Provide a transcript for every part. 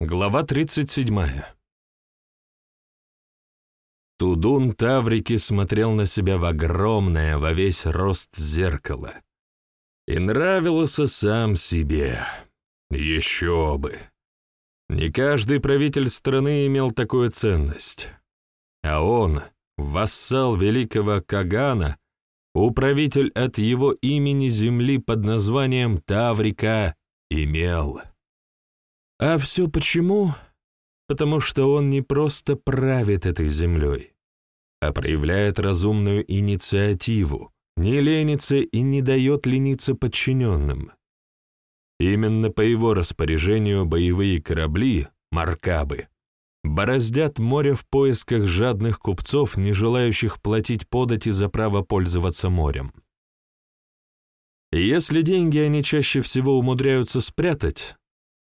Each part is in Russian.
Глава 37. Тудун Таврики смотрел на себя в огромное во весь рост зеркало. И нравился сам себе. Еще бы. Не каждый правитель страны имел такую ценность. А он, вассал великого Кагана, управитель от его имени земли под названием Таврика, имел. А все почему? Потому что он не просто правит этой землей, а проявляет разумную инициативу, не ленится и не дает лениться подчиненным. Именно по его распоряжению боевые корабли, маркабы, бороздят море в поисках жадных купцов, не желающих платить подати за право пользоваться морем. Если деньги они чаще всего умудряются спрятать,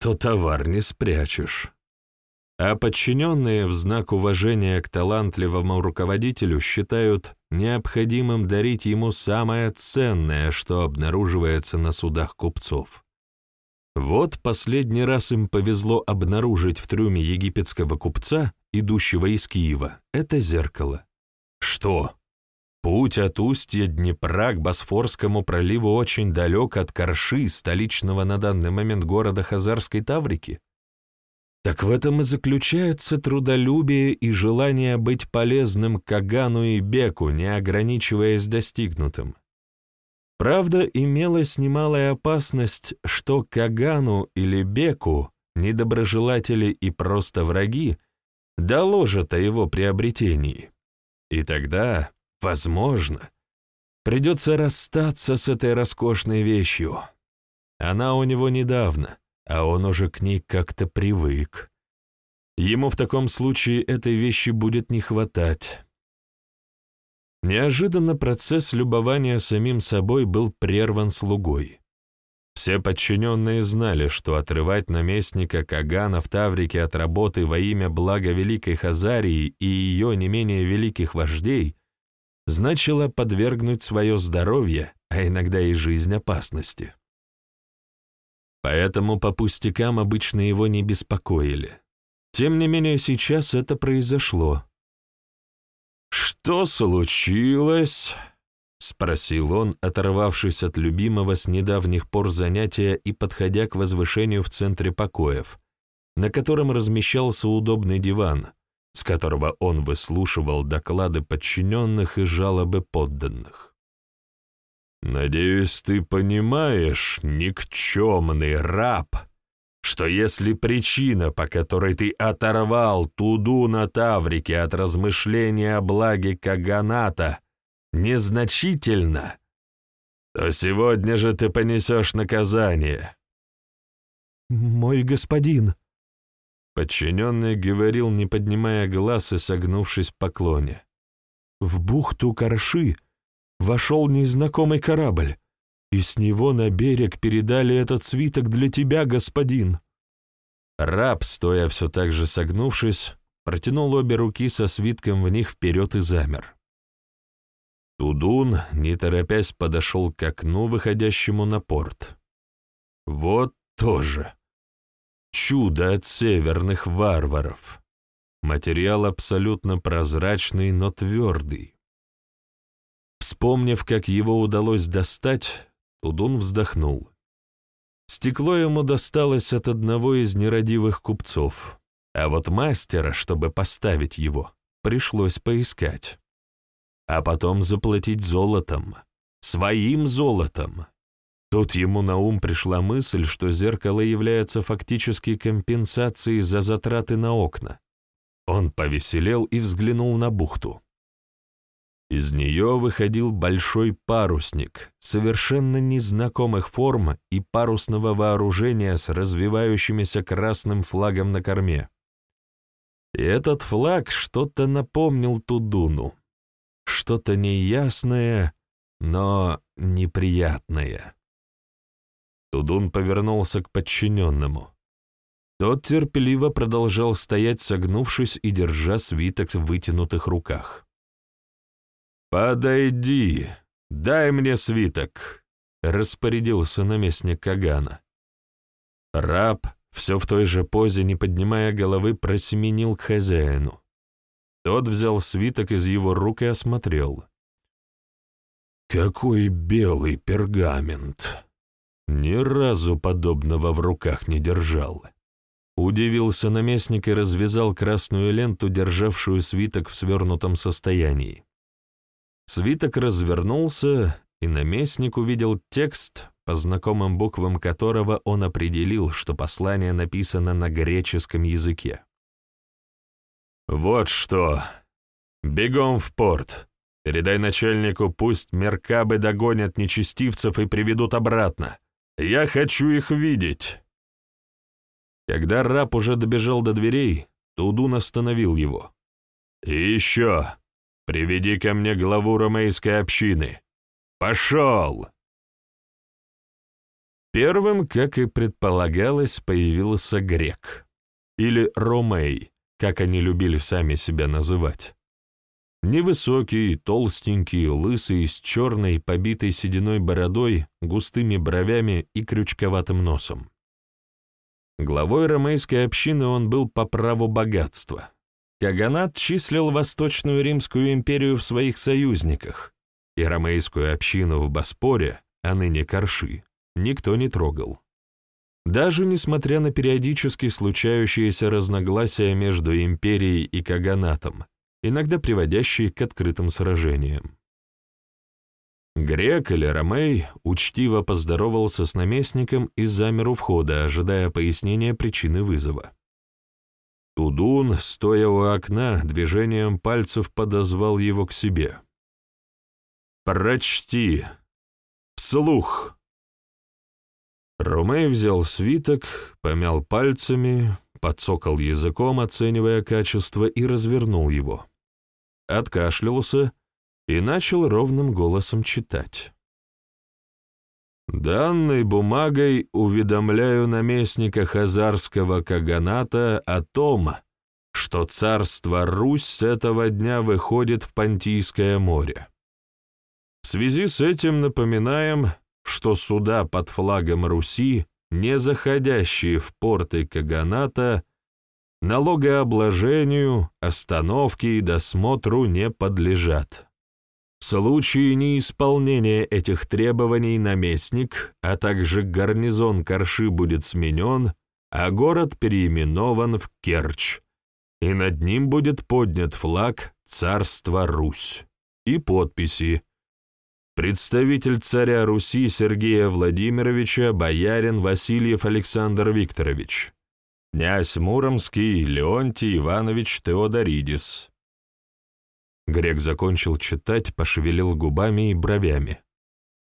то товар не спрячешь. А подчиненные в знак уважения к талантливому руководителю считают необходимым дарить ему самое ценное, что обнаруживается на судах купцов. Вот последний раз им повезло обнаружить в трюме египетского купца, идущего из Киева, это зеркало. Что? Путь от устья Днепра к Босфорскому проливу очень далек от Корши, столичного на данный момент города Хазарской Таврики. Так в этом и заключается трудолюбие и желание быть полезным Кагану и Беку, не ограничиваясь достигнутым. Правда, имелась немалая опасность, что Кагану или Беку, недоброжелатели и просто враги, доложат о его приобретении. И тогда Возможно, придется расстаться с этой роскошной вещью. Она у него недавно, а он уже к ней как-то привык. Ему в таком случае этой вещи будет не хватать. Неожиданно процесс любования самим собой был прерван слугой. Все подчиненные знали, что отрывать наместника Кагана в Таврике от работы во имя блага Великой Хазарии и ее не менее великих вождей значило подвергнуть свое здоровье, а иногда и жизнь опасности. Поэтому по пустякам обычно его не беспокоили. Тем не менее, сейчас это произошло. «Что случилось?» — спросил он, оторвавшись от любимого с недавних пор занятия и подходя к возвышению в центре покоев, на котором размещался удобный диван, с которого он выслушивал доклады подчиненных и жалобы подданных. «Надеюсь, ты понимаешь, никчемный раб, что если причина, по которой ты оторвал туду на Таврике от размышления о благе Каганата, незначительна, то сегодня же ты понесешь наказание». «Мой господин», Подчиненный говорил, не поднимая глаз и согнувшись в поклоне. «В бухту Карши вошел незнакомый корабль, и с него на берег передали этот свиток для тебя, господин». Раб, стоя все так же согнувшись, протянул обе руки со свитком в них вперед и замер. Тудун, не торопясь, подошел к окну, выходящему на порт. Вот тоже. Чудо от северных варваров. Материал абсолютно прозрачный, но твердый. Вспомнив, как его удалось достать, Тудун вздохнул. Стекло ему досталось от одного из нерадивых купцов, а вот мастера, чтобы поставить его, пришлось поискать. А потом заплатить золотом, своим золотом. Тут ему на ум пришла мысль, что зеркало является фактически компенсацией за затраты на окна. Он повеселел и взглянул на бухту. Из нее выходил большой парусник, совершенно незнакомых форм и парусного вооружения с развивающимися красным флагом на корме. И этот флаг что-то напомнил Тудуну. Что-то неясное, но неприятное. Тудун повернулся к подчиненному. Тот терпеливо продолжал стоять, согнувшись и держа свиток в вытянутых руках. «Подойди, дай мне свиток», — распорядился наместник Кагана. Раб, все в той же позе, не поднимая головы, просеменил к хозяину. Тот взял свиток из его рук и осмотрел. «Какой белый пергамент! Ни разу подобного в руках не держал!» Удивился наместник и развязал красную ленту, державшую свиток в свернутом состоянии. Свиток развернулся, и наместник увидел текст, по знакомым буквам которого он определил, что послание написано на греческом языке. «Вот что! Бегом в порт! Передай начальнику, пусть меркабы догонят нечестивцев и приведут обратно! Я хочу их видеть!» Когда раб уже добежал до дверей, Тудун остановил его. «И еще! Приведи ко мне главу ромейской общины! Пошел!» Первым, как и предполагалось, появился грек, или ромей, как они любили сами себя называть. Невысокий, толстенький, лысый, с черной, побитой сединой бородой, густыми бровями и крючковатым носом. Главой ромейской общины он был по праву богатства. Каганат числил Восточную Римскую империю в своих союзниках, и ромейскую общину в Боспоре, а ныне Корши, никто не трогал. Даже несмотря на периодически случающиеся разногласия между империей и каганатом, иногда приводящие к открытым сражениям. Грек или Ромей учтиво поздоровался с наместником и замер у входа, ожидая пояснения причины вызова. Тудун, стоя у окна, движением пальцев подозвал его к себе. «Прочти! Вслух!» Ромей взял свиток, помял пальцами, подсокал языком, оценивая качество, и развернул его. Откашлялся и начал ровным голосом читать. «Данной бумагой уведомляю наместника Хазарского Каганата о том, что царство Русь с этого дня выходит в Понтийское море. В связи с этим напоминаем, что суда под флагом Руси, не заходящие в порты Каганата, налогообложению, остановке и досмотру не подлежат. В случае неисполнения этих требований наместник, а также гарнизон Корши будет сменен, а город переименован в Керчь, и над ним будет поднят флаг «Царство Русь» и подписи Представитель царя Руси Сергея Владимировича, боярин Васильев Александр Викторович. Князь Муромский Леонтий Иванович Теодоридис. Грек закончил читать, пошевелил губами и бровями.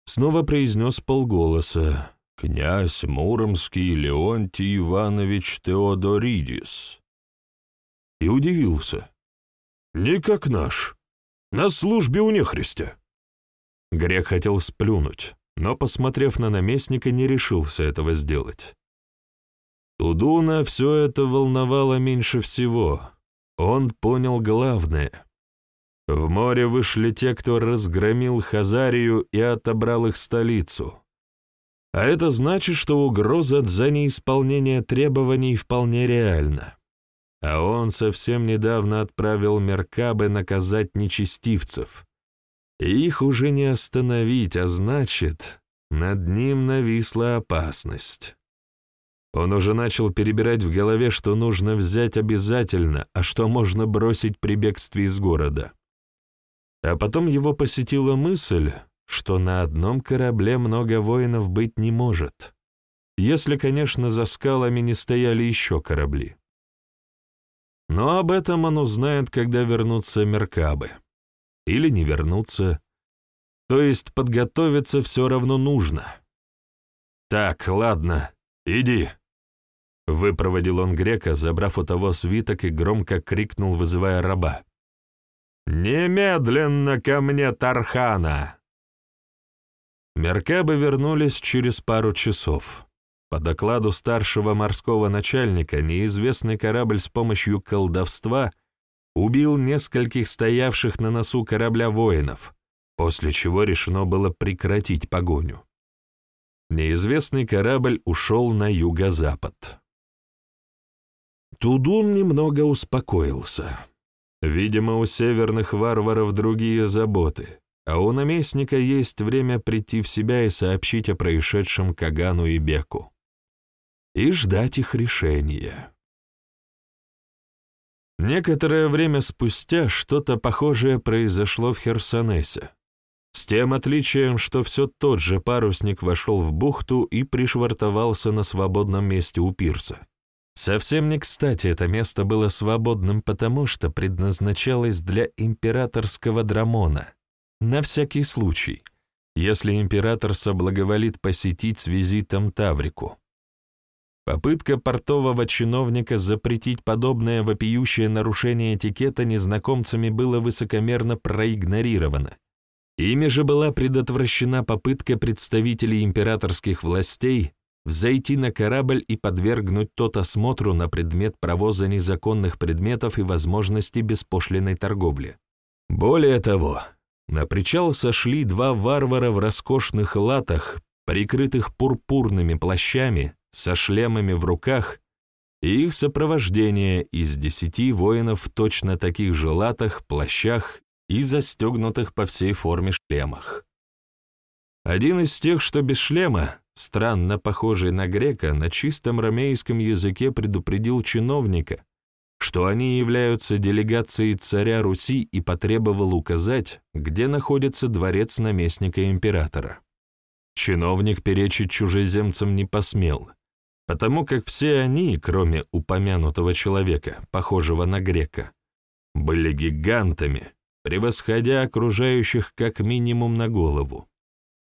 Снова произнес полголоса. «Князь Муромский Леонтий Иванович Теодоридис». И удивился. «Не как наш. На службе у нехристя». Грек хотел сплюнуть, но, посмотрев на наместника, не решился этого сделать. Тудуна все это волновало меньше всего. Он понял главное. В море вышли те, кто разгромил Хазарию и отобрал их столицу. А это значит, что угроза за неисполнение требований вполне реальна. А он совсем недавно отправил Меркабы наказать нечестивцев — их уже не остановить, а значит, над ним нависла опасность. Он уже начал перебирать в голове, что нужно взять обязательно, а что можно бросить при бегстве из города. А потом его посетила мысль, что на одном корабле много воинов быть не может, если, конечно, за скалами не стояли еще корабли. Но об этом он узнает, когда вернутся Меркабы или не вернуться. То есть подготовиться все равно нужно. «Так, ладно, иди», — выпроводил он грека, забрав у того свиток и громко крикнул, вызывая раба. «Немедленно ко мне, Тархана!» Меркабы вернулись через пару часов. По докладу старшего морского начальника, неизвестный корабль с помощью колдовства убил нескольких стоявших на носу корабля воинов, после чего решено было прекратить погоню. Неизвестный корабль ушел на юго-запад. Тудун немного успокоился. Видимо, у северных варваров другие заботы, а у наместника есть время прийти в себя и сообщить о происшедшем Кагану и Беку. И ждать их решения. Некоторое время спустя что-то похожее произошло в Херсонесе. С тем отличием, что все тот же парусник вошел в бухту и пришвартовался на свободном месте у пирса. Совсем не кстати это место было свободным, потому что предназначалось для императорского драмона, на всякий случай, если император соблаговолит посетить с визитом Таврику. Попытка портового чиновника запретить подобное вопиющее нарушение этикета незнакомцами было высокомерно проигнорировано. Ими же была предотвращена попытка представителей императорских властей взойти на корабль и подвергнуть тот осмотру на предмет провоза незаконных предметов и возможности беспошлиной торговли. Более того, на причал сошли два варвара в роскошных латах, прикрытых пурпурными плащами, со шлемами в руках, и их сопровождение из десяти воинов в точно таких же латах, плащах и застегнутых по всей форме шлемах. Один из тех, что без шлема, странно похожий на грека, на чистом ромейском языке предупредил чиновника, что они являются делегацией царя Руси и потребовал указать, где находится дворец наместника императора. Чиновник перечить чужеземцам не посмел, потому как все они, кроме упомянутого человека, похожего на грека, были гигантами, превосходя окружающих как минимум на голову.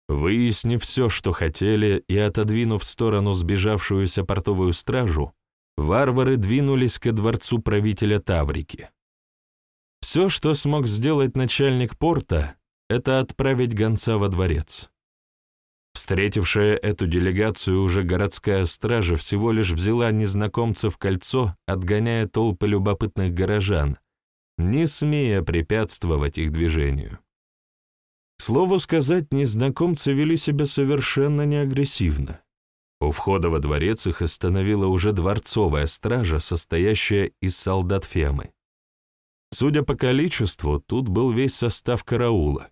Выяснив все, что хотели, и отодвинув в сторону сбежавшуюся портовую стражу, варвары двинулись ко дворцу правителя Таврики. Все, что смог сделать начальник порта, это отправить гонца во дворец. Встретившая эту делегацию уже городская стража всего лишь взяла незнакомцев в кольцо, отгоняя толпы любопытных горожан, не смея препятствовать их движению. К слову сказать, незнакомцы вели себя совершенно неагрессивно. У входа во дворец их остановила уже дворцовая стража, состоящая из солдат Фемы. Судя по количеству, тут был весь состав караула.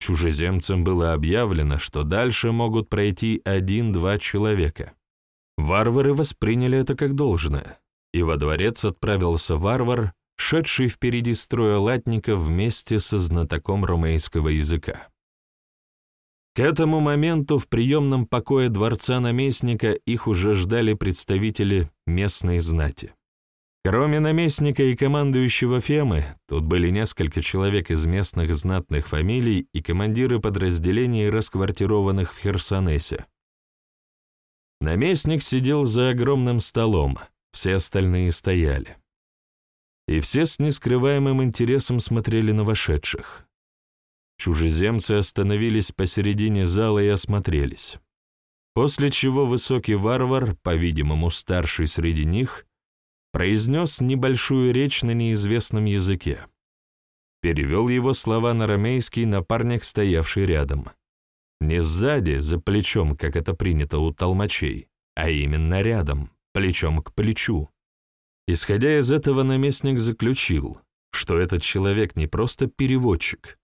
Чужеземцам было объявлено, что дальше могут пройти один-два человека. Варвары восприняли это как должное, и во дворец отправился варвар, шедший впереди строя латников вместе со знатоком ромейского языка. К этому моменту в приемном покое дворца наместника их уже ждали представители местной знати. Кроме наместника и командующего Фемы, тут были несколько человек из местных знатных фамилий и командиры подразделений, расквартированных в Херсонесе. Наместник сидел за огромным столом, все остальные стояли и все с нескрываемым интересом смотрели на вошедших. Чужеземцы остановились посередине зала и осмотрелись. После чего высокий варвар, по-видимому старший среди них, произнес небольшую речь на неизвестном языке. Перевел его слова на ромейский напарник, стоявший рядом. Не сзади, за плечом, как это принято у толмачей, а именно рядом, плечом к плечу. Исходя из этого, наместник заключил, что этот человек не просто переводчик,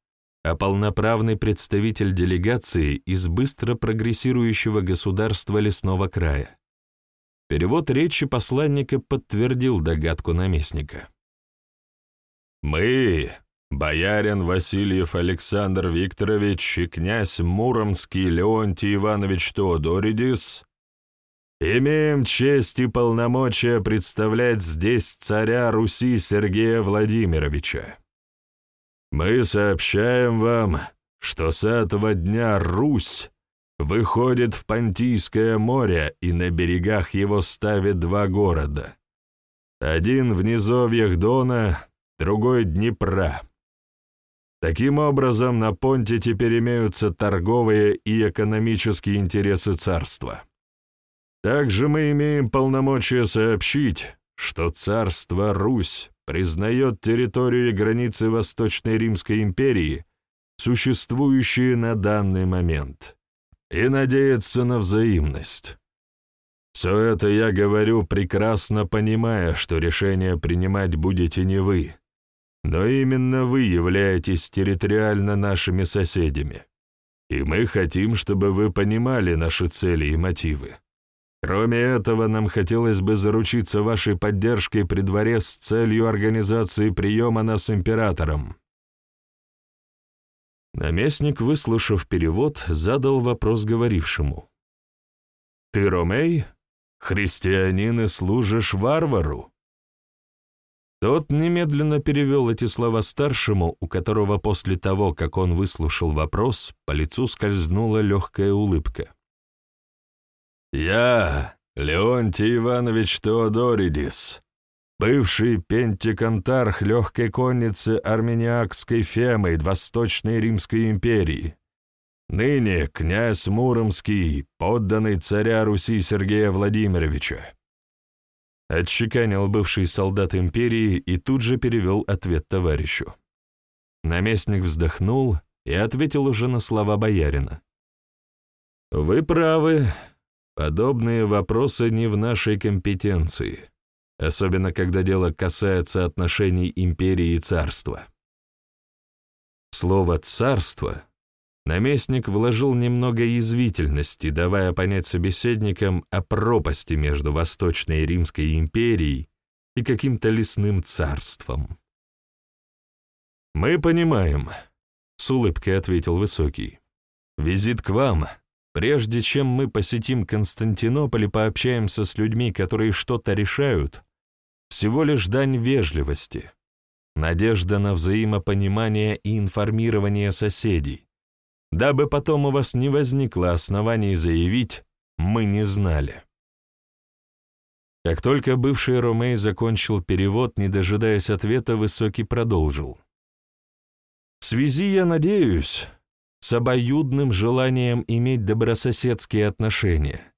а полноправный представитель делегации из быстро прогрессирующего государства лесного края. Перевод речи посланника подтвердил догадку наместника. «Мы, боярин Васильев Александр Викторович и князь Муромский Леонтий Иванович Теодоридис, Имеем честь и полномочия представлять здесь царя Руси Сергея Владимировича. Мы сообщаем вам, что с этого дня Русь выходит в Понтийское море и на берегах его ставит два города. Один в низовьях Дона, другой Днепра. Таким образом, на Понте теперь имеются торговые и экономические интересы царства. Также мы имеем полномочия сообщить, что царство Русь признает территорию и границы Восточной Римской империи, существующие на данный момент, и надеется на взаимность. Все это я говорю, прекрасно понимая, что решение принимать будете не вы, но именно вы являетесь территориально нашими соседями, и мы хотим, чтобы вы понимали наши цели и мотивы. Кроме этого, нам хотелось бы заручиться вашей поддержкой при дворе с целью организации приема нас императором». Наместник, выслушав перевод, задал вопрос говорившему. «Ты Ромей? Христианин и служишь варвару?» Тот немедленно перевел эти слова старшему, у которого после того, как он выслушал вопрос, по лицу скользнула легкая улыбка. «Я, Леонтий Иванович Теодоридис, бывший пентиконтарх легкой конницы армяниакской фемы Восточной Римской империи, ныне князь Муромский, подданный царя Руси Сергея Владимировича. Отчеканил бывший солдат империи и тут же перевел ответ товарищу. Наместник вздохнул и ответил уже на слова боярина. «Вы правы, подобные вопросы не в нашей компетенции, особенно когда дело касается отношений империи и царства». Слово «царство» Наместник вложил немного язвительности, давая понять собеседникам о пропасти между Восточной Римской империей и каким-то лесным царством. «Мы понимаем», — с улыбкой ответил Высокий. «Визит к вам. Прежде чем мы посетим Константинополь и пообщаемся с людьми, которые что-то решают, всего лишь дань вежливости, надежда на взаимопонимание и информирование соседей, дабы потом у вас не возникло оснований заявить «мы не знали». Как только бывший Ромей закончил перевод, не дожидаясь ответа, Высокий продолжил. «В связи, я надеюсь, с обоюдным желанием иметь добрососедские отношения,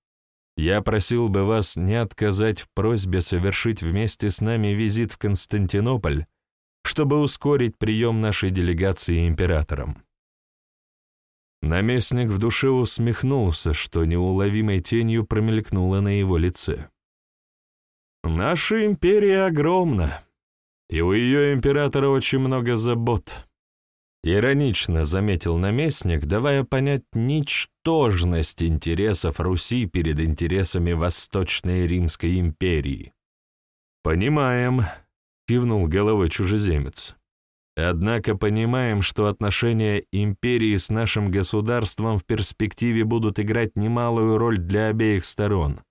я просил бы вас не отказать в просьбе совершить вместе с нами визит в Константинополь, чтобы ускорить прием нашей делегации императором. Наместник в душе усмехнулся, что неуловимой тенью промелькнуло на его лице. «Наша империя огромна, и у ее императора очень много забот», — иронично заметил наместник, давая понять ничтожность интересов Руси перед интересами Восточной Римской империи. «Понимаем», — кивнул головой чужеземец. Однако понимаем, что отношения империи с нашим государством в перспективе будут играть немалую роль для обеих сторон.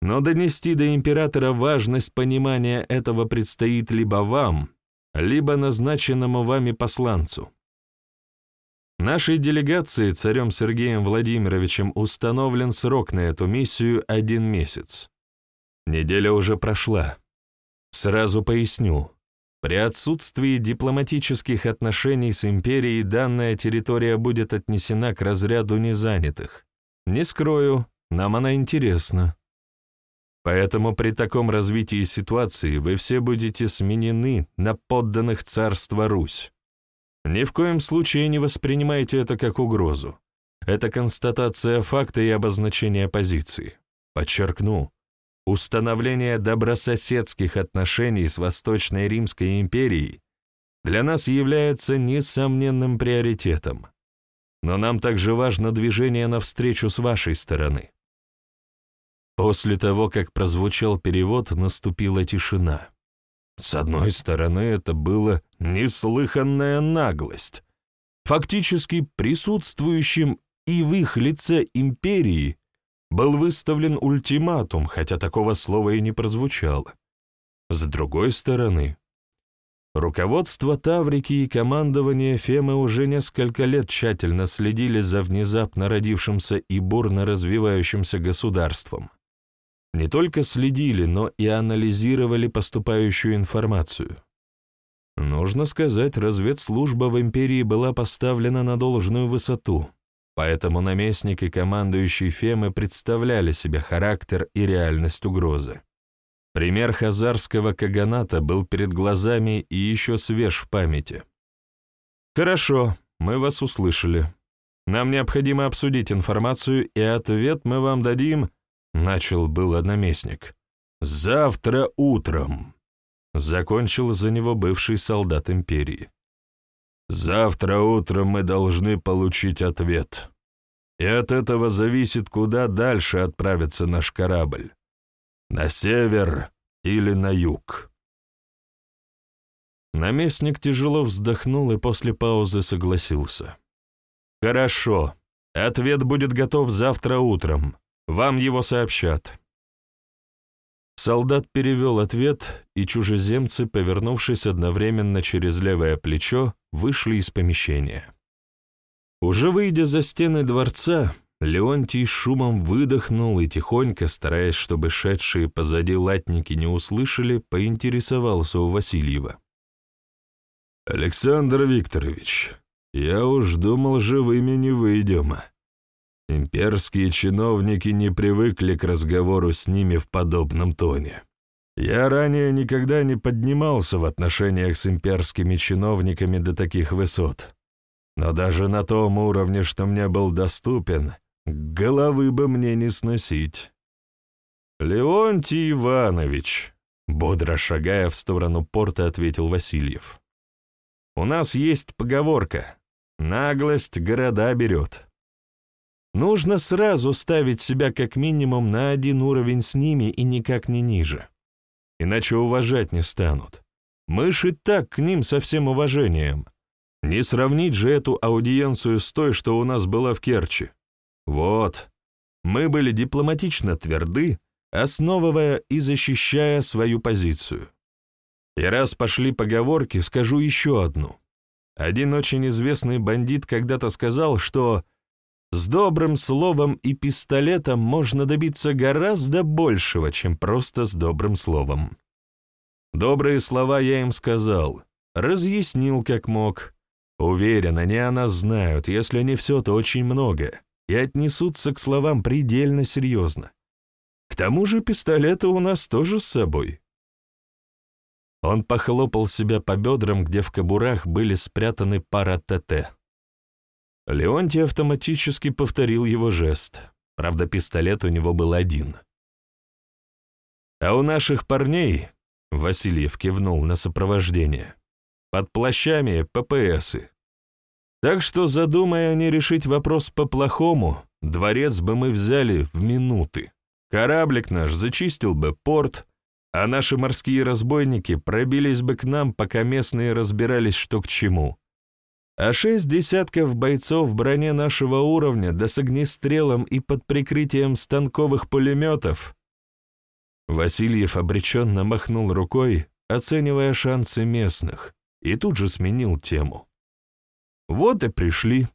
Но донести до императора важность понимания этого предстоит либо вам, либо назначенному вами посланцу. Нашей делегации царем Сергеем Владимировичем установлен срок на эту миссию один месяц. Неделя уже прошла. Сразу поясню. При отсутствии дипломатических отношений с империей данная территория будет отнесена к разряду незанятых. Не скрою, нам она интересна. Поэтому при таком развитии ситуации вы все будете сменены на подданных царства Русь. Ни в коем случае не воспринимайте это как угрозу. Это констатация факта и обозначение позиции. Подчеркну, Установление добрососедских отношений с Восточной Римской империей для нас является несомненным приоритетом, но нам также важно движение навстречу с вашей стороны. После того, как прозвучал перевод, наступила тишина. С одной стороны, это была неслыханная наглость. Фактически присутствующим и в их лице империи был выставлен ультиматум, хотя такого слова и не прозвучало. С другой стороны, руководство Таврики и командование Фемы уже несколько лет тщательно следили за внезапно родившимся и бурно развивающимся государством. Не только следили, но и анализировали поступающую информацию. Нужно сказать, разведслужба в империи была поставлена на должную высоту — Поэтому наместник и командующий Фемы представляли себе характер и реальность угрозы. Пример хазарского каганата был перед глазами и еще свеж в памяти. «Хорошо, мы вас услышали. Нам необходимо обсудить информацию, и ответ мы вам дадим — начал был наместник. «Завтра утром», — закончил за него бывший солдат империи. «Завтра утром мы должны получить ответ. И от этого зависит, куда дальше отправится наш корабль. На север или на юг». Наместник тяжело вздохнул и после паузы согласился. «Хорошо. Ответ будет готов завтра утром. Вам его сообщат». Солдат перевел ответ, и чужеземцы, повернувшись одновременно через левое плечо, вышли из помещения. Уже выйдя за стены дворца, Леонтий шумом выдохнул и тихонько, стараясь, чтобы шедшие позади латники не услышали, поинтересовался у Васильева. «Александр Викторович, я уж думал, живыми не выйдем. Имперские чиновники не привыкли к разговору с ними в подобном тоне. Я ранее никогда не поднимался в отношениях с имперскими чиновниками до таких высот. Но даже на том уровне, что мне был доступен, головы бы мне не сносить. «Леонтий Иванович», — бодро шагая в сторону порта, ответил Васильев. «У нас есть поговорка. Наглость города берет. Нужно сразу ставить себя как минимум на один уровень с ними и никак не ниже. Иначе уважать не станут. Мы ж так к ним со всем уважением. Не сравнить же эту аудиенцию с той, что у нас была в Керчи. Вот. Мы были дипломатично тверды, основывая и защищая свою позицию. И раз пошли поговорки, скажу еще одну. Один очень известный бандит когда-то сказал, что с добрым словом и пистолетом можно добиться гораздо большего, чем просто с добрым словом. Добрые слова я им сказал, разъяснил как мог. Уверен, они о нас знают, если не все, то очень много, и отнесутся к словам предельно серьезно. К тому же пистолеты у нас тоже с собой. Он похлопал себя по бедрам, где в кобурах были спрятаны пара ТТ. Леонтий автоматически повторил его жест. Правда, пистолет у него был один. «А у наших парней...» — Васильев кивнул на сопровождение. «Под плащами ППСы. Так что, задумая они решить вопрос по-плохому, дворец бы мы взяли в минуты. Кораблик наш зачистил бы порт, а наши морские разбойники пробились бы к нам, пока местные разбирались, что к чему а шесть десятков бойцов в броне нашего уровня, да с огнестрелом и под прикрытием станковых пулеметов. Васильев обреченно махнул рукой, оценивая шансы местных, и тут же сменил тему. Вот и пришли.